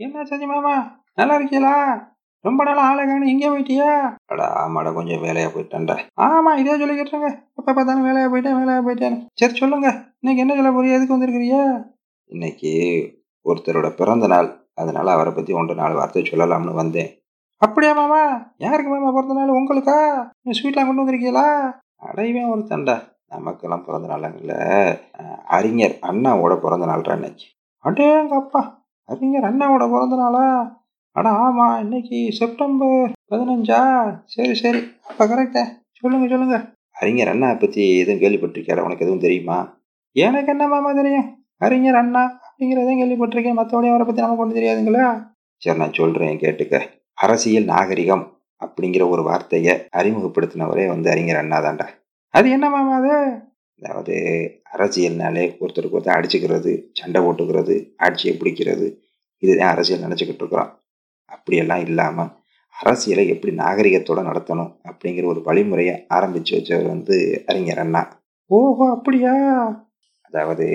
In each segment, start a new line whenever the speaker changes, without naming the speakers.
என்ன சதி மாமா? நல்லா இருக்கீங்களா? ரொம்ப நாள் ஆளை காணும். எங்கே போயிட்டியா? அடா ஆமாடா கொஞ்சம் வேலையா போயிட்டேன்டா. ஆமா இதே சொல்லிக்கிட்டுருங்க எப்ப பார்த்தாலும் வேலையா போயிட்டேன் வேலையா போயிட்டேன் சரி சொல்லுங்க. இன்னைக்கு என்ன சொல்ல போறிய எதுக்கு வந்திருக்கிறியா இன்னைக்கு ஒருத்தரோட பிறந்த நாள். அதனால அவரை பத்தி ஒன்று நாலு வார்த்தை சொல்லலாம்னு வந்தேன். அப்படியா மாமா? யாருக்கு மாமா பிறந்த நாள்? உங்களுக்கா? நீ ஸ்வீட்லாம் கொண்டு வந்திருக்கீங்களா? அடையவே ஒருத்தன்டா. நமக்கெல்லாம் பிறந்த நாளுங்கள அறிஞர் அண்ணாவோட பிறந்த நாள்டா இன்னைக்கு. அடேங்க அப்பா அறிஞர் அண்ணாவோட பிறந்த நாளா அட ஆமா இன்னைக்கு செப்டம்பர் பதினஞ்சா? சரி சரி. அப்ப கரெக்டா சொல்லுங்க சொல்லுங்க. அறிஞர் அண்ணா பத்தி எதுவும் கேள்விப்பட்டிருக்காரு உனக்கு எதுவும் தெரியுமா? எனக்கு என்ன மாமா தெரியும்? அறிஞர் அண்ணா அப்படிங்கிறதையும் கேள்விப்பட்டிருக்கேன். மற்றபடி அவரை பத்தி நமக்கு ஒன்றும் தெரியாதுங்களா? சரி நான் சொல்றேன் கேட்டுக்க. அரசியல் நாகரிகம் அப்படிங்கிற ஒரு வார்த்தையை அறிமுகப்படுத்தினவரே வந்து அறிஞர் அண்ணா தாண்டா அது என்ன மாமா அது? அதாவது அரசியல்னாலே ஒருத்தருக்கு ஒருத்தர் அடிச்சுக்கிறது சண்டை போட்டுக்கிறது ஆட்சியை பிடிக்கிறது இதுதான் அரசியல் நினச்சிக்கிட்டு இருக்கிறோம். அப்படியெல்லாம் இல்லாமல் அரசியலை எப்படி நாகரிகத்தோடு நடத்தணும் அப்படிங்கிற ஒரு வழிமுறையை ஆரம்பித்து வச்சவர் வந்து அறிஞர் அண்ணா. ஓஹோ அப்படியா? அதாவது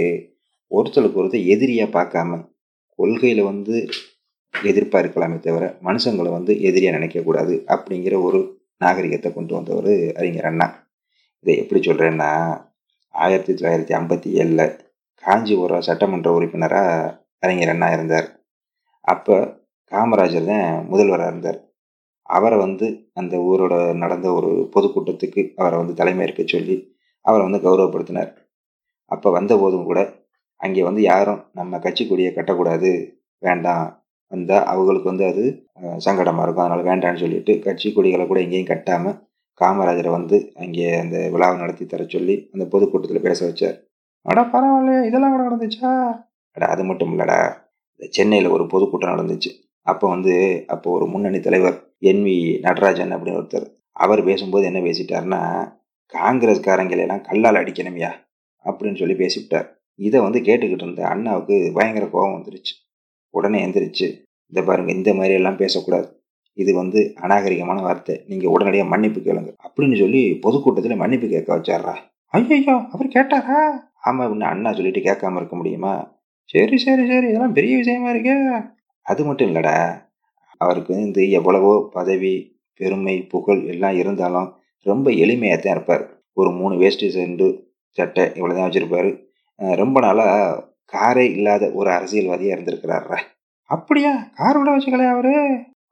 ஒருத்தருக்கு ஒருத்தர் எதிரியாக பார்க்காம கொள்கையில் வந்து எதிர்ப்பாக இருக்கலாமே தவிர மனுஷங்களை வந்து எதிரியாக நினைக்கக்கூடாது அப்படிங்கிற ஒரு நாகரிகத்தை கொண்டு வந்தவர் அறிஞர் அண்ணா. இதை எப்படி சொல்கிறேன்னா ஆயிரத்தி தொள்ளாயிரத்தி ஐம்பத்தி ஏழில் காஞ்சிபுரம் சட்டமன்ற உறுப்பினராக அறிஞர் அண்ணா இருந்தார். அப்போ காமராஜர் தான் முதல்வராக இருந்தார். அவரை வந்து அந்த ஊரோட நடந்த ஒரு பொதுக்கூட்டத்துக்கு அவரை வந்து தலைமையேற்க சொல்லி அவரை வந்து கௌரவப்படுத்தினார். அப்போ வந்த போதும் கூட அங்கே வந்து யாரும் நம்ம கட்சி கொடியை கட்டக்கூடாது வேண்டாம். வந்தால் அவங்களுக்கு வந்து அது சங்கடமாக இருக்கும். அதனால் வேண்டான்னு சொல்லிட்டு கட்சி கொடிகளை கூட எங்கேயும் கட்டாமல் காமராஜரை வந்து அங்கே அந்த விழாவை நடத்தி தர சொல்லி அந்த பொதுக்கூட்டத்தில் பேச வச்சார். அடா பரவாயில்ல இதெல்லாம் கூட நடந்துச்சா? அடா அது மட்டும் இல்லடா. சென்னையில் ஒரு பொதுக்கூட்டம் நடந்துச்சு. அப்போ வந்து அப்போ ஒரு முன்னணி தலைவர் என் வி நடராஜன் அப்படின்னு ஒருத்தர் அவர் பேசும்போது என்ன பேசிட்டாருன்னா காங்கிரஸ்காரங்களெல்லாம் கல்லால் அடிக்கணுமையா அப்படின்னு சொல்லி பேசிவிட்டார். இதை வந்து கேட்டுக்கிட்டு இருந்த அண்ணாவுக்கு பயங்கர கோபம் வந்துருச்சு. உடனே எந்திரிச்சு இந்த பாருங்கள் இந்த மாதிரி எல்லாம் பேசக்கூடாது. இது வந்து அநாகரிகமான வார்த்தை. நீங்கள் உடனடியாக மன்னிப்பு கேளுங்க அப்படின்னு சொல்லி பொதுக்கூட்டத்தில் மன்னிப்பு கேட்க வச்சாரா ஐயோ அவர் கேட்டாரா? ஆமாம் அப்படின்னு அண்ணா சொல்லிட்டு கேட்காம இருக்க முடியுமா? சரி சரி சரி. இதெல்லாம் பெரிய விஷயமா இருக்கே. அது மட்டும் இல்லைடா. அவருக்கு வந்து எவ்வளவோ பதவி பெருமை புகழ் எல்லாம் இருந்தாலும் ரொம்ப எளிமையாக தான் இருப்பார். ஒரு மூணு வேஷ்டி செண்டு சட்டை இவ்வளோ தான் வச்சுருப்பார் ரொம்ப நாளாக காரே இல்லாத ஒரு அரசியல்வாதியாக இருந்திருக்கிறாரா அப்படியா? கார் விட வச்சுக்கலையா அவரு?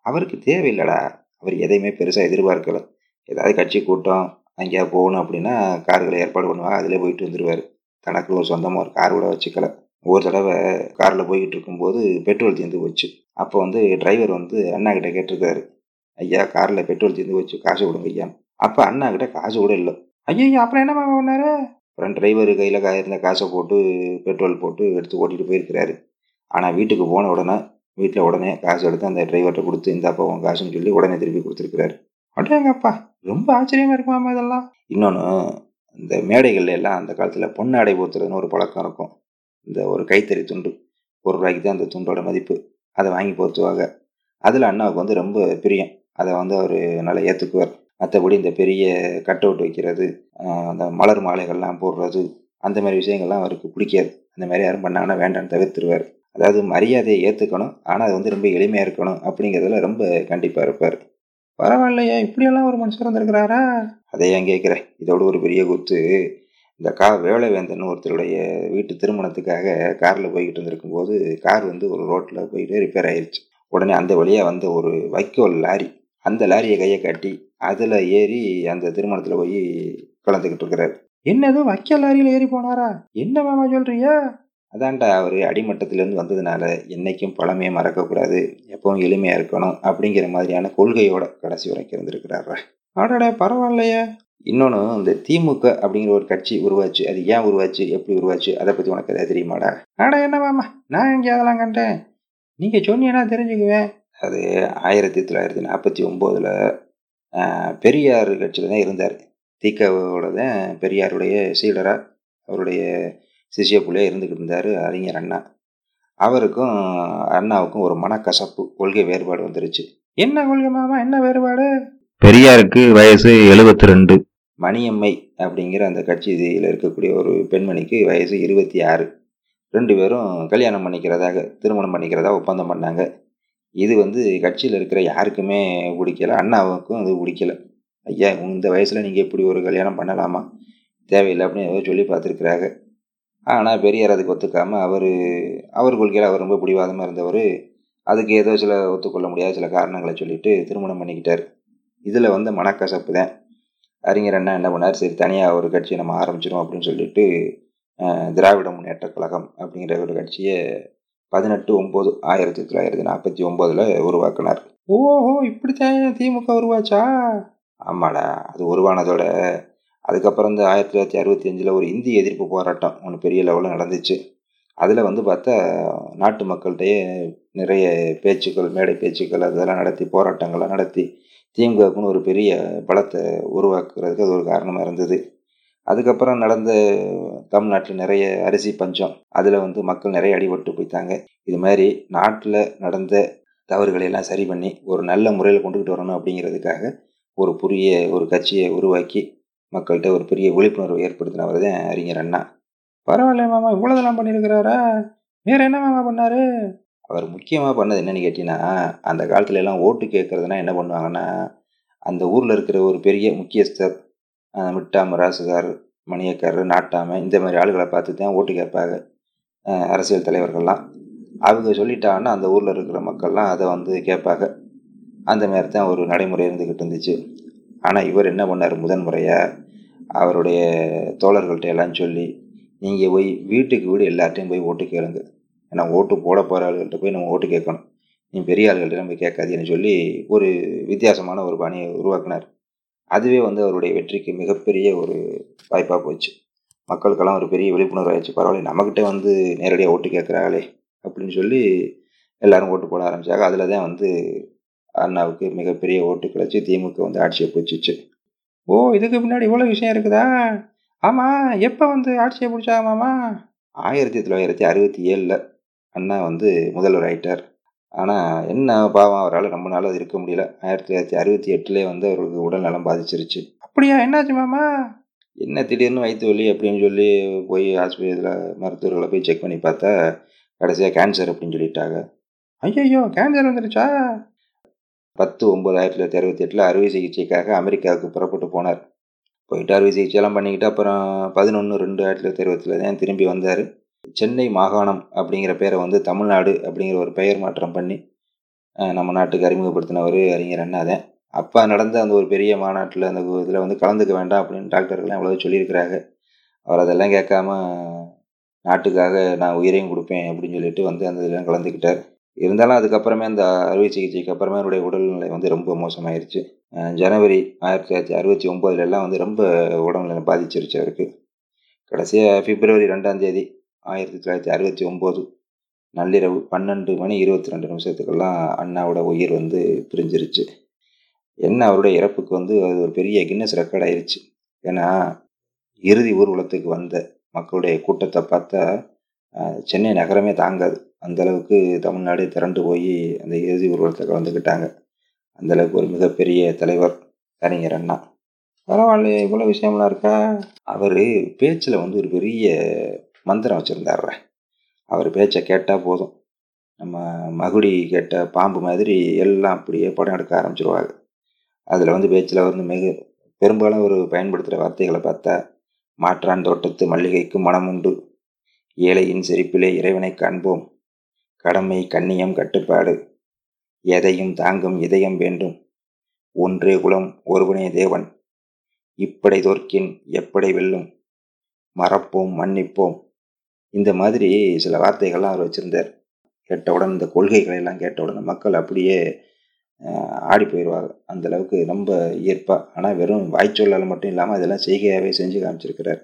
அவருக்கு தேவையில்லடா. அவர் எதையுமே பெருசாக எதிர்பார்க்கல. ஏதாவது கட்சி கூட்டம் அங்கேயா போகணும் அப்படின்னா கார்களை ஏற்பாடு பண்ணுவாங்க அதிலே போயிட்டு வந்துடுவார் தனக்கு ஒரு சொந்தமாக ஒரு கார் கூட வச்சுக்கலை. ஒரு தடவை காரில் போய்கிட்டு இருக்கும்போது பெட்ரோல் தீர்ந்து போச்சு. அப்போ வந்து டிரைவர் வந்து அண்ணா கிட்ட கேட்டிருக்காரு. ஐயா காரில் பெட்ரோல் தீர்ந்து போச்சு காசு கொடுங்க ஐயா. அப்போ அண்ணா கிட்ட காசு கூட இல்லை. ஐயா அப்புறம் என்ன பண்ணாரு? அப்புறம் டிரைவர் கையில் இருந்த காசை போட்டு பெட்ரோல் போட்டு எடுத்து ஓட்டிகிட்டு போயிருக்கிறாரு. ஆனால் வீட்டுக்கு போன உடனே வீட்டில் உடனே காசு எடுத்து அந்த டிரைவர்கிட்ட கொடுத்து இந்த அப்பா உன் காசுன்னு சொல்லி உடனே திருப்பி கொடுத்துருக்குறாரு. அடேங்கப்பா ரொம்ப ஆச்சரியமாக இருக்குமாமா இதெல்லாம்? இன்னொன்று இந்த மேடைகள்ல எல்லாம் அந்த காலத்தில் பொன்னாடை போத்துறதுன்னு ஒரு பழக்கம் இருக்கும். இந்த ஒரு கைத்தறி துண்டு ஒரு ரூபாய்க்கு தான் அந்த துண்டோட மதிப்பு. அதை வாங்கி பொறுத்துவாங்க அதில் அண்ணாவுக்கு வந்து ரொம்ப பிரியம். அதை வந்து அவர் நல்லா ஏற்றுக்குவார் மற்றபடி இந்த பெரிய கட் அவுட் வைக்கிறது அந்த மலர் மாலைகள்லாம் போடுறது அந்த மாதிரி விஷயங்கள்லாம் அவருக்கு பிடிக்காது. அந்த மாதிரி யாரும் பண்ணாங்கன்னா வேண்டாம்னு தவிர்த்துருவார். அதாவது மரியாதையை ஏற்றுக்கணும் ஆனால் அது வந்து ரொம்ப எளிமையாக இருக்கணும் அப்படிங்கிறதுல ரொம்ப கண்டிப்பாக இருப்பார். பரவாயில்லையா இப்படியெல்லாம் ஒரு மனுஷன் இருந்திருக்கிறாரா அதை ஏன் கேட்குறேன்? இதோட ஒரு பெரிய குத்து. இந்த கா வேலைவேந்தன் ஒருத்தருடைய வீட்டு திருமணத்துக்காக காரில் போய்கிட்டு இருந்திருக்கும் போது கார் வந்து ஒரு ரோட்டில் போயிட்டு ரிப்பேர் ஆயிடுச்சு உடனே அந்த வழியாக வந்த ஒரு வைக்கோல் லாரி அந்த லாரியை கையை காட்டி அதில் ஏறி அந்த திருமணத்தில் போய் கலந்துக்கிட்டு இருக்கிறார். என்னதோ வைக்கோல் லாரியில் ஏறி போனாரா? என்ன மாமா சொல்கிறியா அதான்டா அவர் அடிமட்டத்திலேருந்து வந்ததுனால என்னைக்கும் பழமையை மறக்கக்கூடாது எப்பவும் எளிமையாக இருக்கணும் அப்படிங்கிற மாதிரியான கொள்கையோட கடைசி வரைக்கும் இருந்திருக்கிறாரா ஆடாடா பரவாயில்லையே. இன்னொன்று இந்த திமுக அப்படிங்கிற ஒரு கட்சி உருவாச்சு. அது ஏன் உருவாச்சு? எப்படி உருவாச்சு? அதை பற்றி உனக்கு எதாவது தெரியுமாடா? ஆடா என்ன மாமா? நான் எங்கே அதெல்லாம் கண்டேன்? நீங்கள் சொன்னீங்கன்னா தெரிஞ்சுக்குவேன். அது ஆயிரத்தி தொள்ளாயிரத்தி நாற்பத்தி ஒம்போதில் பெரியார் கட்சியில் தான் இருந்தார். திகாவோட தான் பெரியாருடைய சீடராக அவருடைய சிஷிய பிள்ளையாக இருந்துக்கிட்டு இருந்தார் அறிஞர் அண்ணா. அவருக்கும் அண்ணாவுக்கும் ஒரு மனக்கசப்பு கொள்கை வேறுபாடு வந்துருச்சு. என்ன கொள்கை மாமா? என்ன வேறுபாடு? பெரியாருக்கு வயசு எழுபத்தி ரெண்டு. மணியம்மை அப்படிங்கிற அந்த கட்சியில் இருக்கக்கூடிய ஒரு பெண்மணிக்கு வயசு இருபத்தி ஆறு.
ரெண்டு பேரும் கல்யாணம் பண்ணிக்கிறதாக திருமணம் பண்ணிக்கிறதா ஒப்பந்தம் பண்ணாங்க. இது வந்து கட்சியில் இருக்கிற யாருக்குமே பிடிக்கல அண்ணாவுக்கும் அது பிடிக்கல. ஐயா இந்த வயசில் நீங்கள் இப்படி ஒரு கல்யாணம் பண்ணலாமா? தேவையில்லை அப்படின்னு ஏதோ சொல்லி பார்த்துருக்குறாங்க. ஆனால் பெரியார் அதுக்கு ஒத்துக்காமல் அவர் அவர் கொள்கையில் அவர் ரொம்ப பிடிவாதமாக இருந்தவர் அதுக்கு ஏதோ சில ஒத்துக்கொள்ள முடியாத சில காரணங்களை சொல்லிவிட்டு திருமணம் பண்ணிக்கிட்டார். இதில் வந்து மனக்கசப்பு தான். அறிஞர் அண்ணா என்ன பண்ணார்? சரி தனியாக ஒரு கட்சியை நம்ம ஆரம்பிச்சிடும் அப்படின்னு சொல்லிட்டு திராவிட முன்னேற்ற கழகம் அப்படிங்கிற ஒரு கட்சியை பதினெட்டு ஒம்பது ஆயிரத்தி தொள்ளாயிரத்தி நாற்பத்தி ஒம்போதில் உருவாக்கினார்.
ஓஹோ இப்படித்தான் திமுக உருவாச்சா?
ஆமாடா அது உருவானதோட அதுக்கப்புறம் இந்த ஆயிரத்தி தொள்ளாயிரத்தி அறுபத்தி அஞ்சில் ஒரு இந்திய எதிர்ப்பு போராட்டம் ஒன்று பெரிய லெவலில் நடந்துச்சு. அதில் வந்து பார்த்தா நாட்டு மக்கள்கிட்டயே நிறைய பேச்சுக்கள் மேடை பேச்சுக்கள் அதெல்லாம் நடத்தி போராட்டங்கள்லாம் நடத்தி திமுகவுக்குன்னு ஒரு பெரிய பலத்தை உருவாக்குறதுக்கு அது ஒரு காரணமாக இருந்தது. அதுக்கப்புறம் நடந்த தமிழ்நாட்டில் நிறைய அரிசி பஞ்சம் அதில் வந்து மக்கள் நிறைய அடிபட்டு போயிட்டாங்க. இது மாதிரி நாட்டில் நடந்த தவறுகளையெல்லாம் சரி பண்ணி ஒரு நல்ல முறையில் கொண்டுக்கிட்டு வரணும் அப்படிங்கிறதுக்காக ஒரு புரிய ஒரு கட்சியை உருவாக்கி மக்கள்கிட்ட ஒரு பெரிய விழிப்புணர்வு ஏற்படுத்தினவர் தான் அறிஞர் அண்ணா.
பரவாயில்ல மாமா இவ்வளோதெல்லாம் பண்ணியிருக்கிறாரா? வேறு என்ன மாமா பண்ணார்?
அவர் முக்கியமாக பண்ணது என்னென்னு கேட்டிங்கன்னா அந்த காலத்துல எல்லாம் ஓட்டு கேட்குறதுனா என்ன பண்ணுவாங்கன்னா அந்த ஊரில் இருக்கிற ஒரு பெரிய முக்கியஸ்தர் மிட்டாம ராசுகார் மணியக்காரர் நாட்டாமை இந்த மாதிரி ஆளுகளை பார்த்து தான் ஓட்டு கேட்பாங்க அரசியல் தலைவர்கள்லாம். அவங்க சொல்லிட்டாங்கன்னா அந்த ஊரில் இருக்கிற மக்கள்லாம் அதை வந்து கேட்பாங்க. அந்த மாதிரி தான் ஒரு நடைமுறை இருந்துக்கிட்டு இருந்துச்சு. ஆனால் இவர் என்ன பண்ணார்? முதன்முறையாக அவருடைய தோழர்கள்ட்ட எல்லாம் சொல்லி நீங்கள் போய் வீட்டுக்கு வீடு எல்லார்ட்டையும் போய் ஓட்டு கேளுங்க. ஏன்னா ஓட்டு போட போகிற ஆளுகள்கிட்ட போய் நம்ம ஓட்டு கேட்கணும். நீ பெரிய ஆளுகள்கிட்ட நம்ம கேட்காதுன்னு சொல்லி ஒரு வித்தியாசமான ஒரு பணியை உருவாக்கினார். அதுவே வந்து அவருடைய வெற்றிக்கு மிகப்பெரிய ஒரு வாய்ப்பாக போச்சு. மக்களுக்கெல்லாம் ஒரு பெரிய விழிப்புணர்வு ஆயிடுச்சு. பரவாயில்ல நம்மக்கிட்ட வந்து நேரடியாக ஓட்டு கேட்குறாங்களே அப்படின்னு சொல்லி எல்லாரும் ஓட்டு போட ஆரம்பித்தாங்க அதில் தான் வந்து அண்ணாவுக்கு மிகப்பெரிய ஓட்டு கிடச்சி திமுக வந்து ஆட்சியை பிடிச்சிச்சு.
ஓ இதுக்கு பின்னாடி இவ்வளோ விஷயம் இருக்குதா? ஆமாம் எப்போ வந்து ஆட்சியை பிடிச்சாங்க மாமா?
ஆயிரத்தி தொள்ளாயிரத்தி அறுபத்தி ஏழில். அண்ணா வந்து முதல்வர் ஆயிட்டார். ஆனால் என்ன பாவம் அவரால் ரொம்ப நாள் அது இருக்க முடியல. ஆயிரத்தி தொள்ளாயிரத்தி அறுபத்தி எட்டுலேயே வந்து அவருக்கு உடல் நலம் பாதிச்சிருச்சு.
அப்படியா? என்னாச்சு மாமா?
என்ன திடீர்னு வயிற்று வலி அப்படின்னு சொல்லி போய் ஆஸ்பத்திரியில் மருத்துவர்களை போய் செக் பண்ணி பார்த்தா கடைசியாக கேன்சர் அப்படின்னு சொல்லிட்டாங்க.
ஐயோ கேன்சர் வந்துருச்சா?
பத்து ஒம்பது ஆயிரத்தி தொள்ளாயிரத்தி அறுபத்தி எட்டில் அறுவை சிகிச்சைக்காக அமெரிக்காவுக்கு புறப்பட்டு போனார். போயிட்டு அறுவை சிகிச்சையெல்லாம் பண்ணிக்கிட்டு அப்புறம் பதினொன்று ரெண்டு ஆயிரத்தி தொள்ளாயிரத்தி அறுபத்தில் தான் திரும்பி வந்தார். சென்னை மாகாணம் அப்படிங்கிற பேரை வந்து தமிழ்நாடு அப்படிங்கிற ஒரு பெயர் மாற்றம் பண்ணி நம்ம நாட்டுக்கு அறிமுகப்படுத்தினவர் அறிஞர் அண்ணாதன் அப்போ நடந்த அந்த ஒரு பெரிய மாநாட்டில் அந்த இதில் வந்து கலந்துக்க வேண்டாம் அப்படின்னு டாக்டர்கள்லாம் எவ்வளோ சொல்லியிருக்கிறாங்க. அவர் அதெல்லாம் கேட்காம நாட்டுக்காக நான் உயிரையும் கொடுப்பேன் அப்படின்னு சொல்லிட்டு வந்து அந்த இதெல்லாம் கலந்துக்கிட்டார். இருந்தாலும் அதுக்கப்புறமே அந்த அறுவை சிகிச்சைக்கு அப்புறமே அவருடைய உடல்நிலை வந்து ரொம்ப மோசமாயிருச்சு. ஜனவரி ஆயிரத்தி தொள்ளாயிரத்தி அறுபத்தி ஒம்போதுலலாம் வந்து ரொம்ப உடல்நிலை பாதிச்சிருச்சு அவருக்கு. கடைசியாக பிப்ரவரி ரெண்டாம் தேதி ஆயிரத்தி தொள்ளாயிரத்தி அறுபத்தி ஒம்பது நள்ளிரவு பன்னெண்டு மணி இருபத்தி ரெண்டு நிமிஷத்துக்கெல்லாம் அண்ணாவோட உயிர் வந்து பிரிஞ்சிருச்சு. என்ன அவருடைய இறப்புக்கு வந்து அது ஒரு பெரிய கின்னஸ் ரெக்கார்ட் ஆயிடுச்சு ஏன்னா இறுதி ஊர்வலத்துக்கு வந்த மக்களுடைய கூட்டத்தை பார்த்தா சென்னை நகரமே தாங்காது. அந்த அளவுக்கு தமிழ்நாடு திரண்டு போய் அந்த இறுதி ஊர்வலத்தை கலந்துக்கிட்டாங்க அந்த அளவுக்கு ஒரு மிகப்பெரிய தலைவர் கலைஞர் அண்ணா.
பரவாயில்ல இவ்வளோ விஷயம்லாம் இருக்கா?
அவர் பேச்சில் வந்து ஒரு பெரிய மந்திரம் வச்சுருந்தாரு அவர் பேச்சை கேட்டால் போதும். நம்ம மகுடி கேட்ட பாம்பு மாதிரி எல்லாம் அப்படியே படம் எடுக்க ஆரம்பிச்சிருவாங்க அதில் வந்து பேச்சில் வந்து மிக பெரும்பாலும் ஒரு பயன்படுத்துகிற வார்த்தைகளை பார்த்தா மாற்றான் தோட்டத்து மல்லிகைக்கு மனமுண்டு ஏழையின் சிரிப்பிலே இறைவனை காண்போம். கடமை கண்ணியம் கட்டுப்பாடு. எதையும் தாங்கும் இதயம் வேண்டும். ஒன்றே குலம் ஒருவனே தேவன். இப்படை தோற்கின் எப்படை வெல்லும். மறப்போம் மன்னிப்போம். இந்த மாதிரி சில வார்த்தைகள்லாம் அவர் வச்சுருந்தார். கேட்டவுடன் இந்த கொள்கைகளை எல்லாம் கேட்டவுடன் மக்கள் அப்படியே ஆடி போயிடுவாங்க அந்தளவுக்கு ரொம்ப ஈர்ப்பாக ஆனால் வெறும் வாய்ச்சொல்லால் மட்டும் இல்லாமல் அதெல்லாம் செய்கையாகவே செஞ்சு காமிச்சிருக்கிறார்.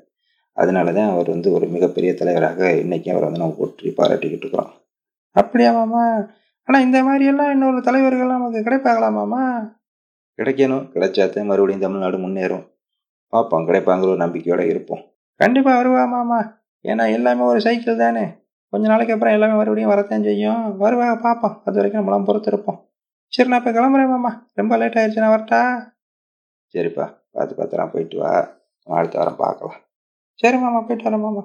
அதனால தான் அவர் வந்து ஒரு மிகப்பெரிய தலைவராக இன்றைக்கி அவர் வந்து நம்ம போற்றி பாராட்டிக்கிட்டு இருக்கிறோம்.
அப்படியாமாம்மா ஆனால் இந்த மாதிரியெல்லாம் இன்னொரு தலைவர்கள்லாம் நமக்கு கிடைப்பாங்களாமாம்மா
கிடைக்கணும். கிடைச்சாத்தான் மறுபடியும் தமிழ்நாடு முன்னேறும். பார்ப்போம். கிடைப்பாங்கிற ஒரு நம்பிக்கையோடு இருப்போம்.
கண்டிப்பாக வருவாமாம்மா ஏன்னா எல்லாமே ஒரு சைக்கிள் தானே. கொஞ்ச நாளைக்கு அப்புறம் எல்லாமே மறுபடியும் வரத்தான் செய்யும். வருவா பார்ப்போம். அது வரைக்கும் நம்மளாம் பொறுத்திருப்போம். சரி நான் இப்போ கிளம்புறேன் மாமா. ரொம்ப லேட் ஆயிடுச்சு நான் வரட்டா?
சரிப்பா பார்த்து பார்த்து நான் போயிட்டு வா. அடுத்த வாரம் பார்க்கலாம்.
சரி மாமா போயிட்டு வரேன் மாமா.